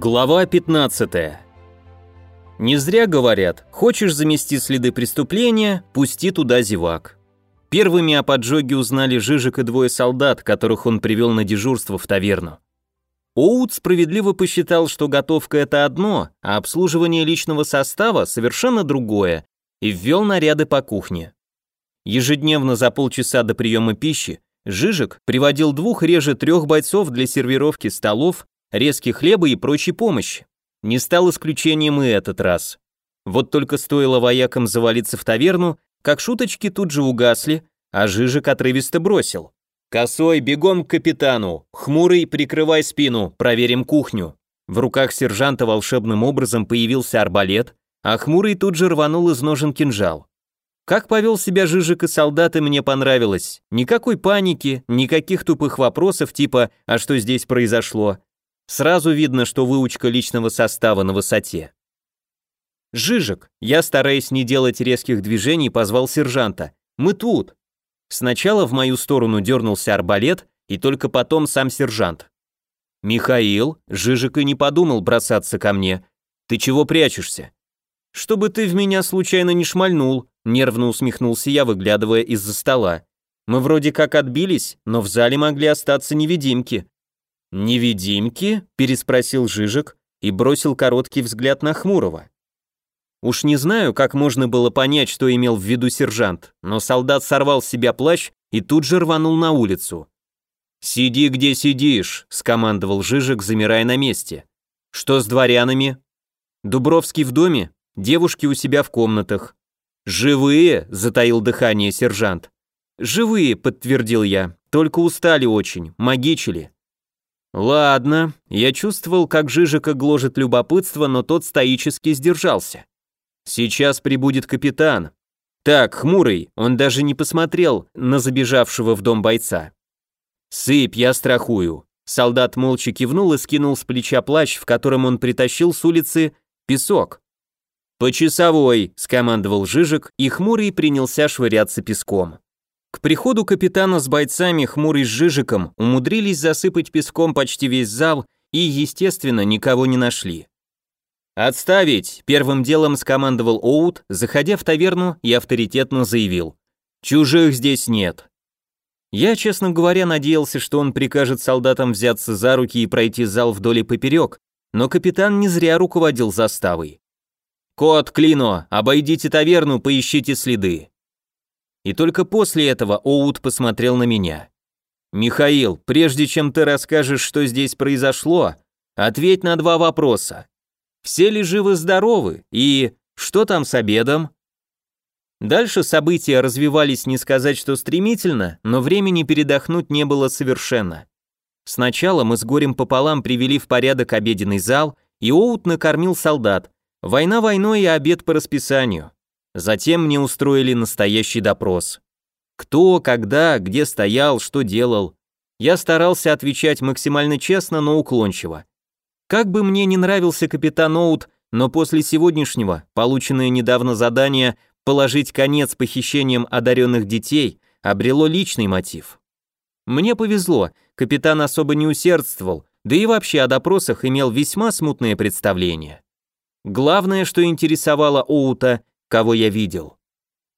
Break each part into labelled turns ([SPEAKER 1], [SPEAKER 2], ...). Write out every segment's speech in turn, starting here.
[SPEAKER 1] Глава 15. Не зря говорят, хочешь замести следы преступления, пусти туда зевак. Первыми о поджоге узнали Жижик и двое солдат, которых он привел на дежурство в таверну. Оут справедливо посчитал, что готовка это одно, а обслуживание личного состава совершенно другое, и ввел наряды по кухне. Ежедневно за полчаса до приема пищи Жижик приводил двух реже трех бойцов для сервировки столов резки хлеба и прочей помощи. Не стал исключением и этот раз. Вот только стоило воякам завалиться в таверну, как шуточки тут же угасли, а Жижик отрывисто бросил. «Косой, бегом к капитану! Хмурый, прикрывай спину, проверим кухню!» В руках сержанта волшебным образом появился арбалет, а Хмурый тут же рванул из ножен кинжал. Как повел себя Жижик и солдаты, мне понравилось. Никакой паники, никаких тупых вопросов типа «А что здесь произошл?». Сразу видно, что выучка личного состава на высоте. «Жижик!» Я, стараясь не делать резких движений, позвал сержанта. «Мы тут!» Сначала в мою сторону дернулся арбалет, и только потом сам сержант. «Михаил!» Жижик и не подумал бросаться ко мне. «Ты чего прячешься?» «Чтобы ты в меня случайно не шмальнул», нервно усмехнулся я, выглядывая из-за стола. «Мы вроде как отбились, но в зале могли остаться невидимки. «Невидимки?» – переспросил Жижик и бросил короткий взгляд на Хмурого. Уж не знаю, как можно было понять, что имел в виду сержант, но солдат сорвал с себя плащ и тут же рванул на улицу. «Сиди, где сидишь», – скомандовал Жижик, замирая на месте. «Что с дворянами?» «Дубровский в доме, девушки у себя в комнатах». «Живые?» – затаил дыхание сержант. «Живые», – подтвердил я, – «только устали очень, магичили». Ладно, я чувствовал, как Жижика гложет любопытство, но тот стоически сдержался. Сейчас прибудет капитан. Так, хмурый, он даже не посмотрел на забежавшего в дом бойца. Сыпь, я страхую. Солдат молча кивнул и скинул с плеча плащ, в котором он притащил с улицы песок. «По часовой», — скомандовал Жижик, и хмурый принялся швыряться песком. К приходу капитана с бойцами Хмурый с Жижиком умудрились засыпать песком почти весь зал и, естественно, никого не нашли. «Отставить!» – первым делом скомандовал Оут, заходя в таверну и авторитетно заявил. «Чужих здесь нет». Я, честно говоря, надеялся, что он прикажет солдатам взяться за руки и пройти зал вдоль и поперек, но капитан не зря руководил заставой. «Кот, Клино, обойдите таверну, поищите следы». И только после этого Оут посмотрел на меня. «Михаил, прежде чем ты расскажешь, что здесь произошло, ответь на два вопроса. Все ли живы-здоровы и что там с обедом?» Дальше события развивались не сказать, что стремительно, но времени передохнуть не было совершенно. Сначала мы с горем пополам привели в порядок обеденный зал, и Оут накормил солдат. Война войной и обед по расписанию. Затем мне устроили настоящий допрос. Кто, когда, где стоял, что делал. Я старался отвечать максимально честно, но уклончиво. Как бы мне не нравился капитан Оут, но после сегодняшнего, полученное недавно задание положить конец похищениям одаренных детей, обрело личный мотив. Мне повезло, капитан особо не усердствовал, да и вообще о допросах имел весьма смутное представление. Главное, что интересовало Оута, кого я видел.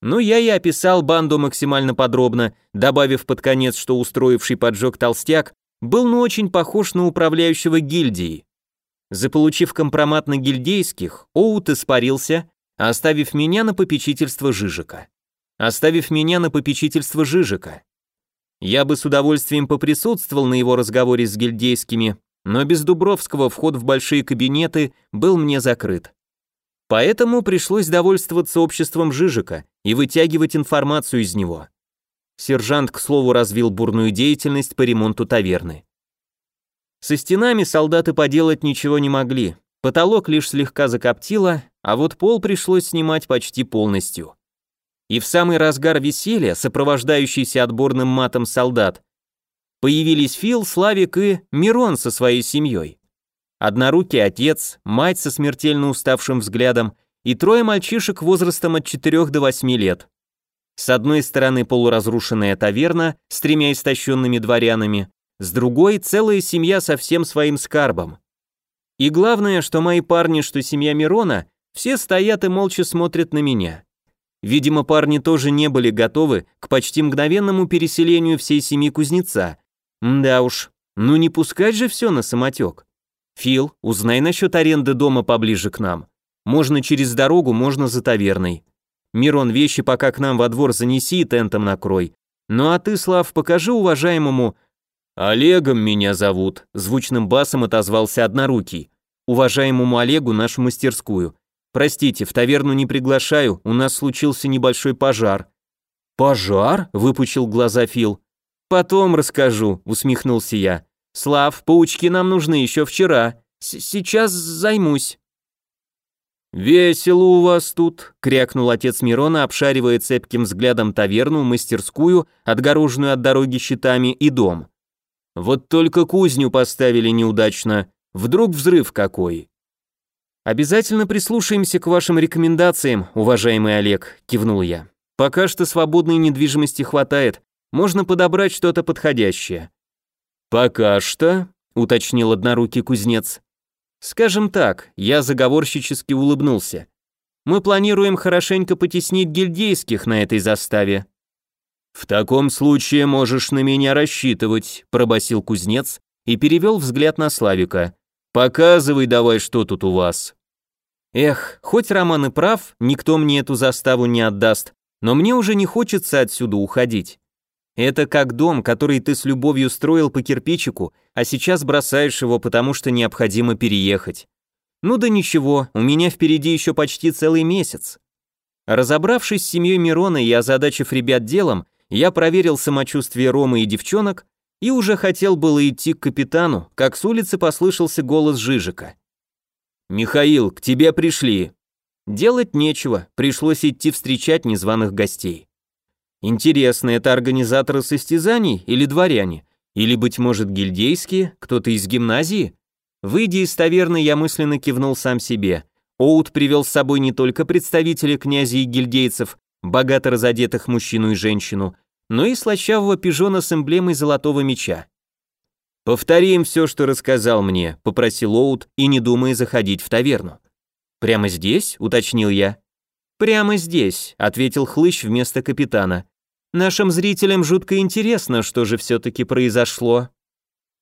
[SPEAKER 1] Ну, я и описал банду максимально подробно, добавив под конец, что устроивший поджог толстяк был ну очень похож на управляющего гильдии. Заполучив компромат на гильдейских, Оут испарился, оставив меня на попечительство Жижика. Оставив меня на попечительство Жижика. Я бы с удовольствием поприсутствовал на его разговоре с гильдейскими, но без Дубровского вход в большие кабинеты был мне закрыт. Поэтому пришлось довольствоваться обществом Жижика и вытягивать информацию из него. Сержант, к слову, развил бурную деятельность по ремонту таверны. Со стенами солдаты поделать ничего не могли, потолок лишь слегка закоптило, а вот пол пришлось снимать почти полностью. И в самый разгар веселья, сопровождающийся отборным матом солдат, появились Фил, Славик и Мирон со своей семьей. Однорукий отец, мать со смертельно уставшим взглядом и трое мальчишек возрастом от 4 до 8 лет. С одной стороны полуразрушенная таверна с тремя истощенными дворянами, с другой целая семья со всем своим скарбом. И главное, что мои парни, что семья Мирона, все стоят и молча смотрят на меня. Видимо, парни тоже не были готовы к почти мгновенному переселению всей семьи кузнеца. Да уж, ну не пускать же все на самотек. Фил, узнай насчет аренды дома поближе к нам. Можно через дорогу, можно за таверной. Мирон, вещи пока к нам во двор занеси и тентом накрой. Ну а ты, Слав, покажи уважаемому... Олегом меня зовут, звучным басом отозвался однорукий. Уважаемому Олегу нашу мастерскую. Простите, в таверну не приглашаю, у нас случился небольшой пожар. Пожар? выпучил глаза Фил. Потом расскажу, усмехнулся я. Слав, паучки нам нужны еще вчера. С Сейчас займусь. «Весело у вас тут», — крякнул отец Мирона, обшаривая цепким взглядом таверну, мастерскую, отгороженную от дороги щитами, и дом. «Вот только кузню поставили неудачно. Вдруг взрыв какой?» «Обязательно прислушаемся к вашим рекомендациям, уважаемый Олег», — кивнул я. «Пока что свободной недвижимости хватает, можно подобрать что-то подходящее». «Пока что», — уточнил однорукий кузнец. «Скажем так», — я заговорщически улыбнулся. «Мы планируем хорошенько потеснить гильдейских на этой заставе». «В таком случае можешь на меня рассчитывать», — пробасил кузнец и перевел взгляд на Славика. Показывай давай, что тут у вас. Эх, хоть Роман и прав, никто мне эту заставу не отдаст, но мне уже не хочется отсюда уходить. Это как дом, который ты с любовью строил по кирпичику, а сейчас бросаешь его, потому что необходимо переехать. Ну да ничего, у меня впереди еще почти целый месяц. Разобравшись с семьей Мирона и озадачив ребят делом, я проверил самочувствие Ромы и девчонок и уже хотел было идти к капитану, как с улицы послышался голос Жижика. «Михаил, к тебе пришли». Делать нечего, пришлось идти встречать незваных гостей. Интересно, это организаторы состязаний или дворяне? Или, быть может, гильдейские, кто-то из гимназии? Выйдя из таверны, я мысленно кивнул сам себе. Оут привел с собой не только представителей князей и гильдейцев, богато разодетых мужчину и женщину, но и слащавого пижона с эмблемой золотого меча. «Повтори им все, что рассказал мне», — попросил Оут и не думая заходить в таверну. «Прямо здесь?» — уточнил я. «Прямо здесь», — ответил Хлыщ вместо капитана. «Нашим зрителям жутко интересно, что же все-таки произошло».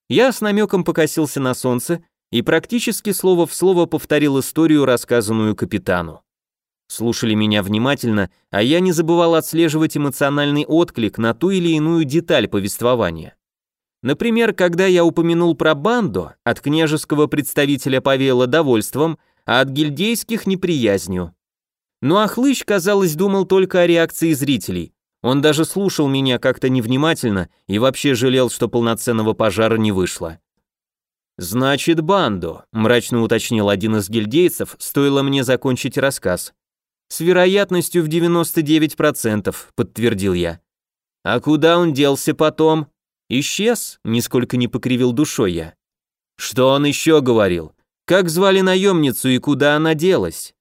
[SPEAKER 1] Я с намеком покосился на солнце и практически слово в слово повторил историю, рассказанную капитану слушали меня внимательно, а я не забывал отслеживать эмоциональный отклик на ту или иную деталь повествования. Например, когда я упомянул про банду, от княжеского представителя повеяло довольством, а от гильдейских неприязнью. Ну а Хлыщ, казалось, думал только о реакции зрителей. Он даже слушал меня как-то невнимательно и вообще жалел, что полноценного пожара не вышло. «Значит, банду», — мрачно уточнил один из гильдейцев, стоило мне закончить рассказ. С вероятностью в 99%, подтвердил я. А куда он делся потом? Исчез, нисколько не покривил душой я. Что он еще говорил? Как звали наемницу и куда она делась?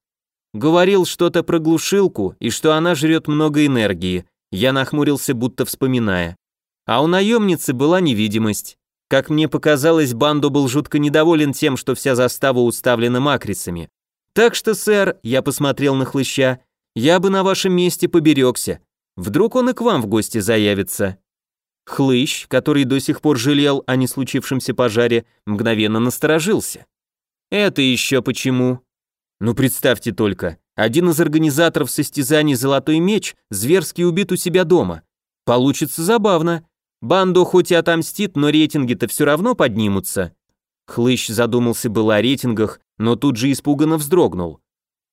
[SPEAKER 1] Говорил что-то про глушилку и что она жрет много энергии. Я нахмурился, будто вспоминая. А у наемницы была невидимость. Как мне показалось, Бандо был жутко недоволен тем, что вся застава уставлена макрицами. Так что, сэр, я посмотрел на хлыща, я бы на вашем месте поберегся. Вдруг он и к вам в гости заявится. Хлыщ, который до сих пор жалел о не случившемся пожаре, мгновенно насторожился. Это еще почему? Ну представьте только, один из организаторов состязаний «Золотой меч» зверски убит у себя дома. Получится забавно. Бандо хоть и отомстит, но рейтинги-то все равно поднимутся. Хлыщ задумался было о рейтингах, но тут же испуганно вздрогнул.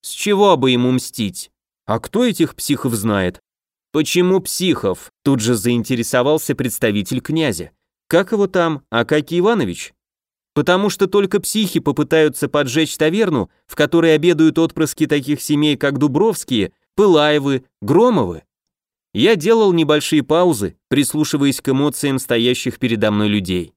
[SPEAKER 1] С чего бы ему мстить? А кто этих психов знает? Почему психов? Тут же заинтересовался представитель князя. Как его там, Акакий Иванович? Потому что только психи попытаются поджечь таверну, в которой обедают отпрыски таких семей, как Дубровские, Пылаевы, Громовы. Я делал небольшие паузы, прислушиваясь к эмоциям стоящих передо мной людей.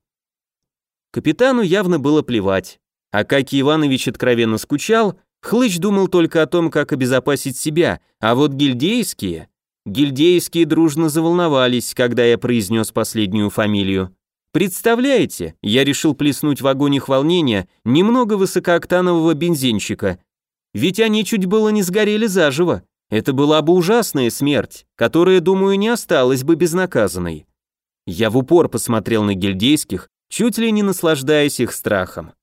[SPEAKER 1] Капитану явно было плевать. Акакий Иванович откровенно скучал, Хлыч думал только о том, как обезопасить себя, а вот гильдейские... Гильдейские дружно заволновались, когда я произнес последнюю фамилию. Представляете, я решил плеснуть в огонь их волнения немного высокооктанового бензинчика. Ведь они чуть было не сгорели заживо. Это была бы ужасная смерть, которая, думаю, не осталась бы безнаказанной. Я в упор посмотрел на гильдейских, чуть ли не наслаждаясь их страхом.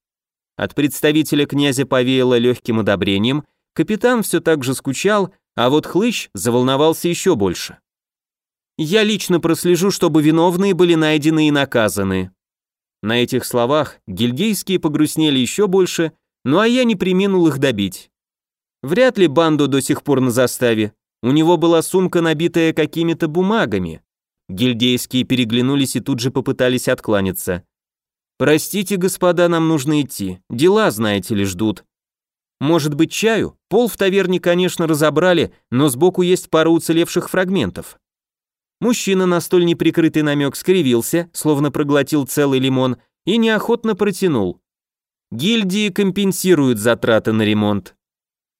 [SPEAKER 1] От представителя князя повеяло легким одобрением, капитан все так же скучал, а вот хлыщ заволновался еще больше. «Я лично прослежу, чтобы виновные были найдены и наказаны». На этих словах гильдейские погрустнели еще больше, ну а я не приминул их добить. Вряд ли банду до сих пор на заставе. У него была сумка, набитая какими-то бумагами. Гильдейские переглянулись и тут же попытались откланяться. «Простите, господа, нам нужно идти. Дела, знаете ли, ждут». «Может быть, чаю? Пол в таверне, конечно, разобрали, но сбоку есть пара уцелевших фрагментов». Мужчина на столь неприкрытый намек скривился, словно проглотил целый лимон, и неохотно протянул. «Гильдии компенсируют затраты на ремонт.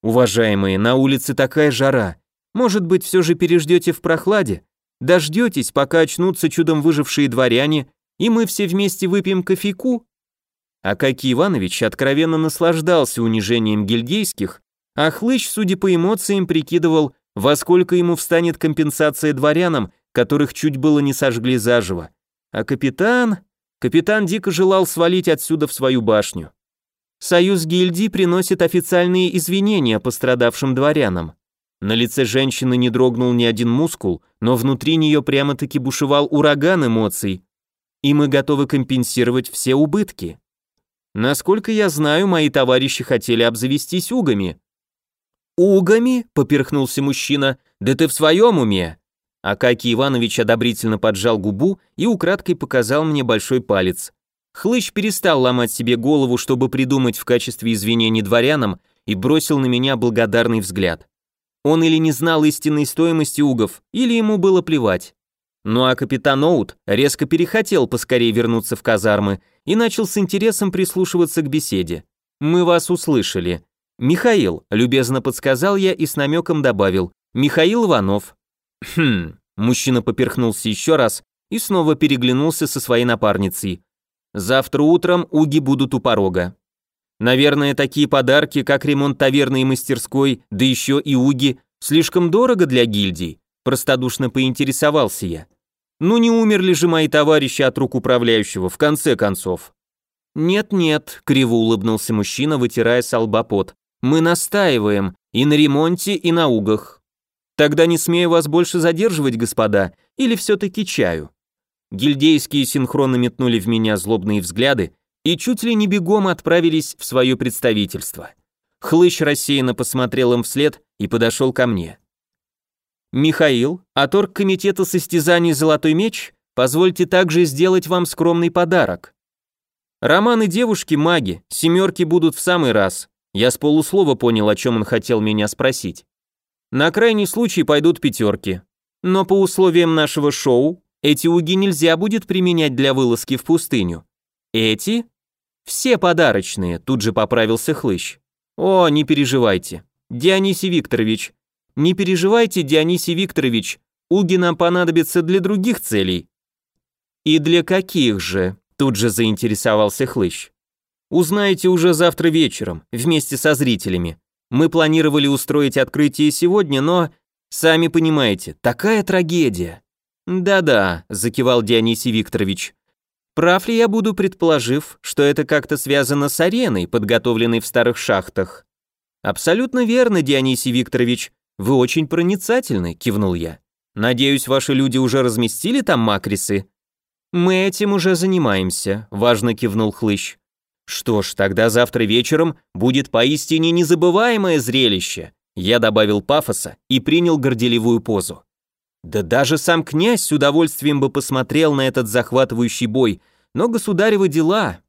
[SPEAKER 1] Уважаемые, на улице такая жара. Может быть, все же переждете в прохладе? Дождетесь, пока очнутся чудом выжившие дворяне, и мы все вместе выпьем кофейку? Акакий Иванович откровенно наслаждался унижением гильдейских, а Хлыщ, судя по эмоциям, прикидывал, во сколько ему встанет компенсация дворянам, которых чуть было не сожгли заживо. А капитан... Капитан дико желал свалить отсюда в свою башню. Союз гильдий приносит официальные извинения пострадавшим дворянам. На лице женщины не дрогнул ни один мускул, но внутри нее прямо-таки бушевал ураган эмоций. И мы готовы компенсировать все убытки. Насколько я знаю, мои товарищи хотели обзавестись угами. «Угами?» — поперхнулся мужчина. «Да ты в своем уме?» Акакий Иванович одобрительно поджал губу и украдкой показал мне большой палец. Хлыщ перестал ломать себе голову, чтобы придумать в качестве извинений дворянам, и бросил на меня благодарный взгляд. Он или не знал истинной стоимости угов, или ему было плевать. Ну а капитан Оут резко перехотел поскорее вернуться в казармы и начал с интересом прислушиваться к беседе. «Мы вас услышали». «Михаил», — любезно подсказал я и с намеком добавил, «Михаил Иванов». «Хм», мужчина поперхнулся еще раз и снова переглянулся со своей напарницей. Завтра утром уги будут у порога. Наверное, такие подарки, как ремонт таверны и мастерской, да еще и уги, слишком дорого для гильдий, простодушно поинтересовался я. Ну не умерли же мои товарищи от рук управляющего, в конце концов. Нет-нет, криво улыбнулся мужчина, вытирая с Мы настаиваем и на ремонте, и на угах. Тогда не смею вас больше задерживать, господа, или все-таки чаю. Гильдейские синхронно метнули в меня злобные взгляды и чуть ли не бегом отправились в свое представительство. Хлыщ рассеянно посмотрел им вслед и подошел ко мне. «Михаил, торг комитета состязаний «Золотой меч» позвольте также сделать вам скромный подарок. Романы девушки-маги, семерки будут в самый раз. Я с полуслова понял, о чем он хотел меня спросить. На крайний случай пойдут пятерки. Но по условиям нашего шоу эти уги нельзя будет применять для вылазки в пустыню. Эти? Все подарочные, тут же поправился Хлыщ. О, не переживайте. Дионисий Викторович. Не переживайте, Дионисий Викторович. Уги нам понадобятся для других целей. И для каких же? Тут же заинтересовался Хлыщ. Узнаете уже завтра вечером, вместе со зрителями. Мы планировали устроить открытие сегодня, но, сами понимаете, такая трагедия. «Да-да», – закивал Дионисий Викторович. «Прав ли я буду, предположив, что это как-то связано с ареной, подготовленной в старых шахтах?» «Абсолютно верно, Дионисий Викторович. Вы очень проницательны», – кивнул я. «Надеюсь, ваши люди уже разместили там макрисы?» «Мы этим уже занимаемся», – важно кивнул Хлыщ. «Что ж, тогда завтра вечером будет поистине незабываемое зрелище», я добавил пафоса и принял горделивую позу. Да даже сам князь с удовольствием бы посмотрел на этот захватывающий бой, но государевы дела...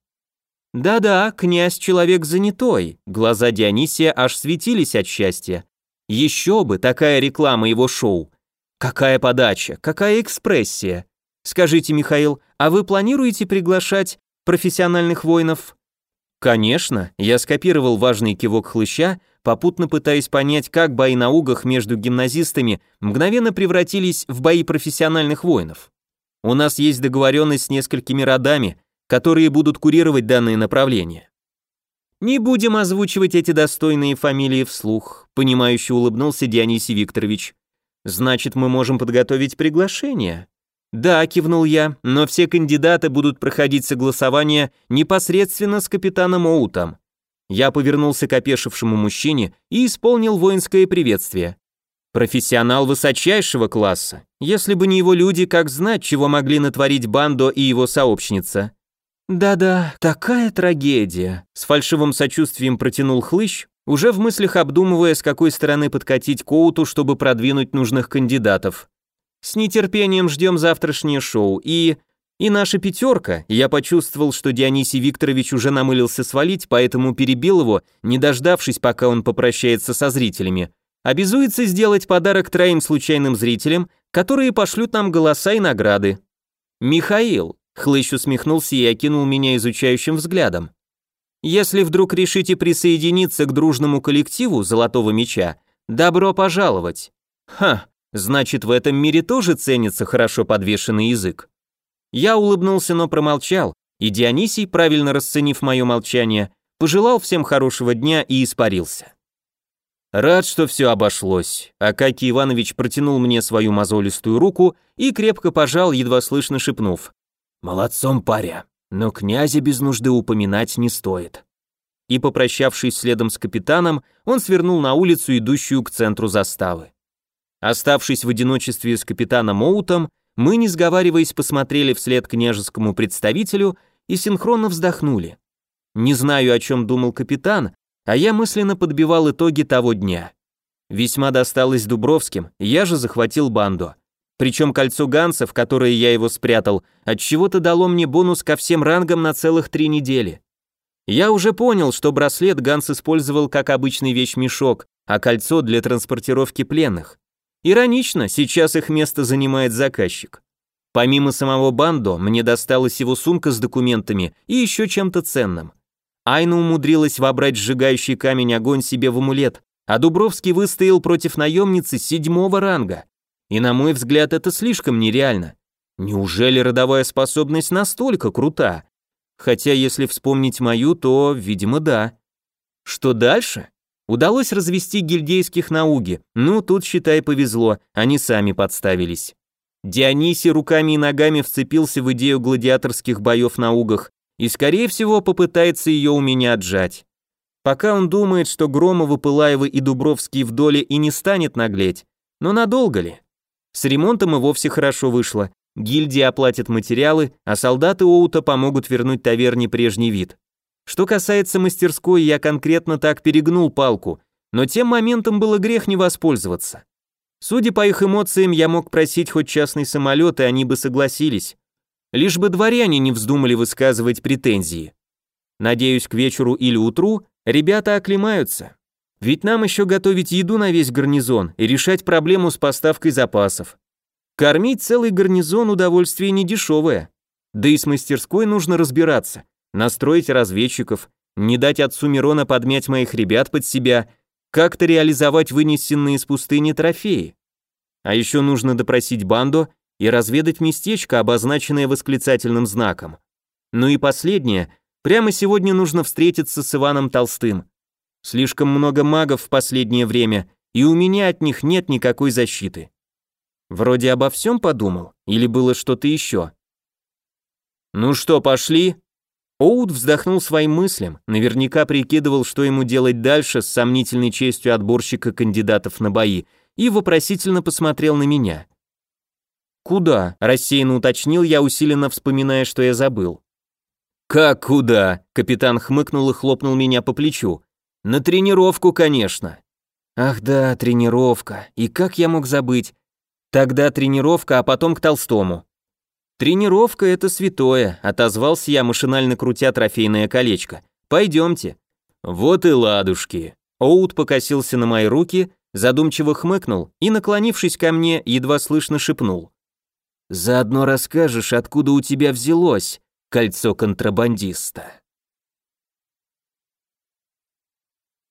[SPEAKER 1] Да-да, князь человек занятой, глаза Дионисия аж светились от счастья. Еще бы, такая реклама его шоу. Какая подача, какая экспрессия. Скажите, Михаил, а вы планируете приглашать профессиональных воинов? Конечно, я скопировал важный кивок хлыща попутно пытаясь понять, как бои на угах между гимназистами мгновенно превратились в бои профессиональных воинов. У нас есть договоренность с несколькими родами, которые будут курировать данное направление. Не будем озвучивать эти достойные фамилии вслух, понимающе улыбнулся Дионисий Викторович. Значит, мы можем подготовить приглашение. Да, кивнул я, но все кандидаты будут проходить согласование непосредственно с капитаном Оутом. Я повернулся к опешившему мужчине и исполнил воинское приветствие. Профессионал высочайшего класса. Если бы не его люди, как знать, чего могли натворить Бандо и его сообщница. Да-да, такая трагедия, с фальшивым сочувствием протянул хлыщ, уже в мыслях обдумывая, с какой стороны подкатить Коуту, чтобы продвинуть нужных кандидатов. С нетерпением ждем завтрашнее шоу и... И наша пятерка, я почувствовал, что Дионисий Викторович уже намылился свалить, поэтому перебил его, не дождавшись, пока он попрощается со зрителями, обязуется сделать подарок троим случайным зрителям, которые пошлют нам голоса и награды. «Михаил», — Хлыщ усмехнулся и окинул меня изучающим взглядом, «если вдруг решите присоединиться к дружному коллективу Золотого Меча, добро пожаловать». «Ха, значит, в этом мире тоже ценится хорошо подвешенный язык». Я улыбнулся, но промолчал, и Дионисий, правильно расценив мое молчание, пожелал всем хорошего дня и испарился. Рад, что все обошлось. Акакий Иванович протянул мне свою мозолистую руку и крепко пожал, едва слышно шепнув. «Молодцом, паря, но князя без нужды упоминать не стоит». И, попрощавшись следом с капитаном, он свернул на улицу, идущую к центру заставы. Оставшись в одиночестве с капитаном Оутом, мы, не сговариваясь, посмотрели вслед княжескому представителю и синхронно вздохнули. Не знаю, о чем думал капитан, а я мысленно подбивал итоги того дня. Весьма досталось Дубровским, я же захватил банду. Причем кольцо Ганса, в которое я его спрятал, от чего то дало мне бонус ко всем рангам на целых три недели. Я уже понял, что браслет Ганс использовал как обычный вещмешок, а кольцо для транспортировки пленных. Иронично, сейчас их место занимает заказчик. Помимо самого бандо, мне досталась его сумка с документами и еще чем-то ценным. Айна умудрилась вобрать сжигающий камень огонь себе в амулет, а Дубровский выстоял против наемницы седьмого ранга. И на мой взгляд это слишком нереально. Неужели родовая способность настолько крута? Хотя если вспомнить мою, то, видимо, да. Что дальше? Удалось развести гильдейских науги. Ну, тут, считай, повезло, они сами подставились. Дионисий руками и ногами вцепился в идею гладиаторских боев на угах, и, скорее всего, попытается ее у меня отжать. Пока он думает, что Громовы, Пылаевы и Дубровский в доле и не станет наглеть, но надолго ли? С ремонтом и вовсе хорошо вышло. Гильдия оплатит материалы, а солдаты Оута помогут вернуть таверне прежний вид. Что касается мастерской, я конкретно так перегнул палку, но тем моментом было грех не воспользоваться. Судя по их эмоциям, я мог просить хоть частный самолет, и они бы согласились. Лишь бы дворяне не вздумали высказывать претензии. Надеюсь, к вечеру или утру ребята оклемаются. Ведь нам еще готовить еду на весь гарнизон и решать проблему с поставкой запасов. Кормить целый гарнизон удовольствие недешевое. Да и с мастерской нужно разбираться, настроить разведчиков, не дать отцу Мирона подмять моих ребят под себя, как-то реализовать вынесенные из пустыни трофеи. А еще нужно допросить банду и разведать местечко, обозначенное восклицательным знаком. Ну и последнее, прямо сегодня нужно встретиться с Иваном Толстым. Слишком много магов в последнее время, и у меня от них нет никакой защиты. Вроде обо всем подумал, или было что-то еще? Ну что, пошли? Оуд вздохнул своим мыслям, наверняка прикидывал, что ему делать дальше с сомнительной честью отборщика кандидатов на бои, и вопросительно посмотрел на меня. «Куда?» – рассеянно уточнил я, усиленно вспоминая, что я забыл. «Как куда?» – капитан хмыкнул и хлопнул меня по плечу. «На тренировку, конечно». «Ах да, тренировка. И как я мог забыть? Тогда тренировка, а потом к Толстому». «Тренировка — это святое», — отозвался я, машинально крутя трофейное колечко. «Пойдемте». «Вот и ладушки». Оут покосился на мои руки, задумчиво хмыкнул и, наклонившись ко мне, едва слышно шепнул. Заодно расскажешь, откуда у тебя взялось кольцо контрабандиста.